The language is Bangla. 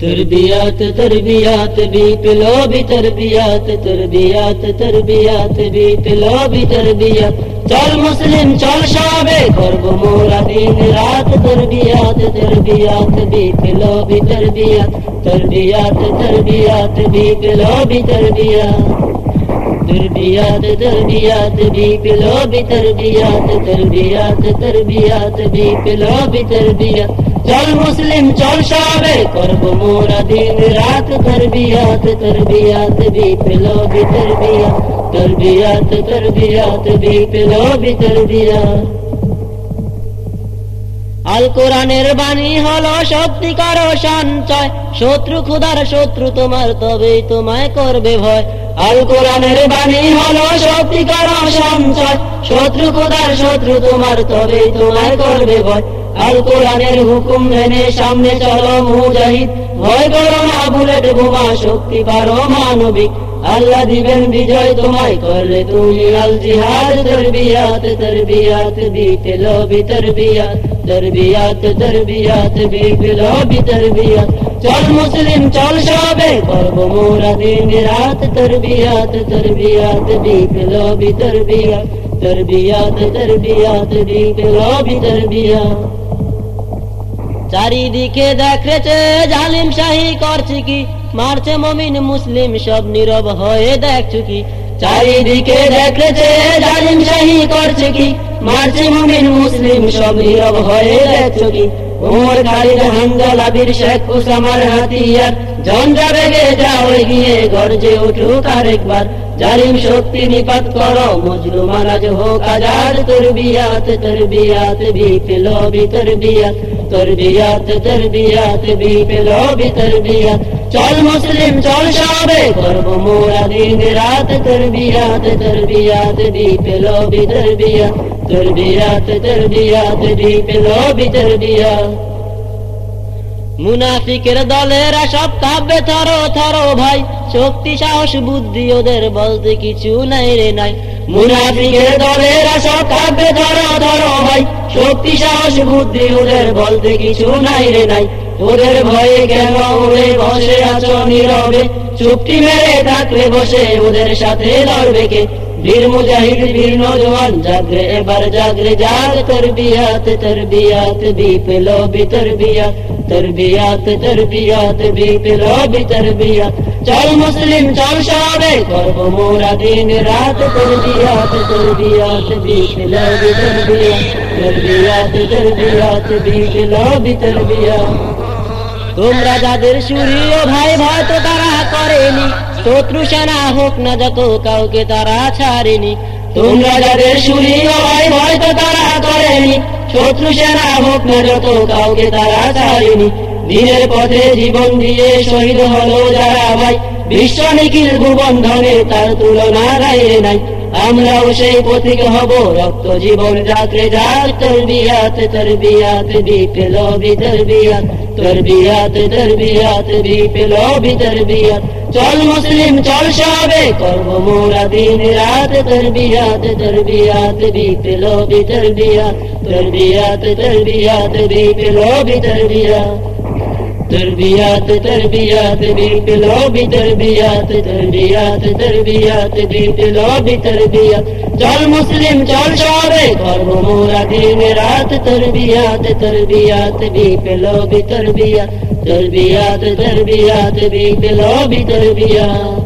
تربیات تربیات بھی، پلو بھی تربیات تربیات تربیات بھی، پلو بھی تربیات چل مسلم، چل شابے کرب مورا دین، رات تربیات تربیات بھی، پلو بھی تربیت۔ تربیات تربیات بھی، پلو بھی تربیات تربیات تربیات بھی، پلو بھی تربیات تربیات تربیات بھی، پلو بھی تربیات চল মুসলিম চল সবে। করব মোরা দিন রাত, তরবিয়াত তরবিয়াত, বিপ্লবী তরবিয়াত তরবিয়াত তরবিয়াত, বিপ্লবী তরবিয়াত। আল কোরআনের বাণী হলো সত্যিকার সঞ্চয়। শত্রু খুদার শত্রু তোমার তবেই তোমায় করবে ভয়। আল কোরআনের বাণী হলো সত্যিকার সঞ্চয়। শত্রু খুদার শত্রু তোমার তবেই তোমায় করবে ভয়। আল কোরআনের হুকুম মেনে সামনে চলো মুজাহিদ। ভয় করো না শক্তি, পারো মানবিক। আল্লাহ দিবেন বিজয় তোমায় করলে তুমি আল জিহাদ তরবিয়াত তরবিয়াত তরবিয়াত তরবিয়াত চল মুসলিম, চল সবে করব মোরা দিন রাত, তরবিয়াত তরবিয়াত, বিপ্লবী তরবিয়াত। তরবিয়াত তরবিয়াত বিপ্লবী তরবিয়াত চারিদিকে দেখেছে জালিম শাহী করছে কি? মারছে মমিন মুসলিম সব নীরব হয়ে দেখছ কি? চারিদিকে দেখেছে জালিম শাহী করছে কি? মারছে মমিন মুসলিম সব নীরব হয়ে দেখছ কি? ওমর খালিদ হাঙ্গালা বীর শেখ উসামার হাতিয়ার ঝঞ্ঝা বেগে যাও গিয়ে গর্জে উঠুক আরেকবার। জালিম শক্তি নিপাত করো মজলুমান আজ হোক আজাদ, তরবিয়াত তরবিয়াত বিপ্লবী তরবিয়াত তরবিয়াত তরবিয়াত বিপ্লবী তরবিয়াত। চল মুসলিম, চল সবে করব মোরা দিন রাত, তরবিয়াত তরবিয়াত বিপ্লবী তরবিয়াত তরবিয়াত তরবিয়াত বিপ্লবী তরবিয়াত। মুনাফিকের দলেরা সব কাব্যে থরো থরো ভাই। শক্তি, সাহস, বুদ্ধি ওদের বলতে কিছু নাই রে নাই। মুনাফিকের দলেরা সব কাব্যে ধরো ধরো ভাই। শক্তি, সাহস, বুদ্ধি ওদের বলতে কিছু নাই রে নাই। ওদের ভয়ে কেন ওরে বসে আছো নীরবে? চুপটি মেরে থাকলে বসে ওদের সাথে লড়বে কে? বীর মুজাহিদ, বীর নজওয়ান জাগরে এবার জাগরে জাগ তরবিয়াত তরবিয়াত বিপ্লবী তরবিয়াত তরবিয়াত তরবিয়াত বিপ্লবী তরবিয়াত। চল মুসলিম, চল সবে, করব মোরা দিন রাত, তরবিয়াত তরবিয়াত বিপ্লবী তরবিয়াত তরবিয়াত তরবিয়াত বিপ্লবী তরবিয়াত। তোমরা যাদের সুরিয় ভাই ভয় তো তারা করেনি, শত্রু সেনা হোক না যত, কাউকে তারা ছাড়েনি। তোমরা যাদের সুরিয় ভাই ভয় তো তারা করেনি, শত্রু সেনা হোক না যত, কাউকে তারা ছাড়েনি। দিনের পথে জীবন দিয়ে শহীদ হলো যারা ভাই, বিশ্ব নিখিল ভুবন ধনে তার তুলনা রাইরে নাই। আমরাও সেই পথিক হব, রক্ত জীবন যাত্রে যাক তরবিয়াত তরবিয়াত, বিপ্লবী তরবিয়াত। تربیت تربیت بھی پلو بھی تربیت۔ چل مسلم، چل شابے قوم مورا دین رات تربیت تربیت بھی پلو بھی تربیت۔ تربیت تربیت بھی پلو بھی تربیت۔ تربیات تربیات بھی پلو بھی تربیات تربیات تربیات بھی پلو بھی تربیت۔ চল মুসলিম চল সবে। করব মোরা দিন রাত তরবিয়াত তরবিয়াত বিপ্লবী তরবিয়াত তরবিয়াত তরবিয়াত বিপ্লবী তরবিয়াত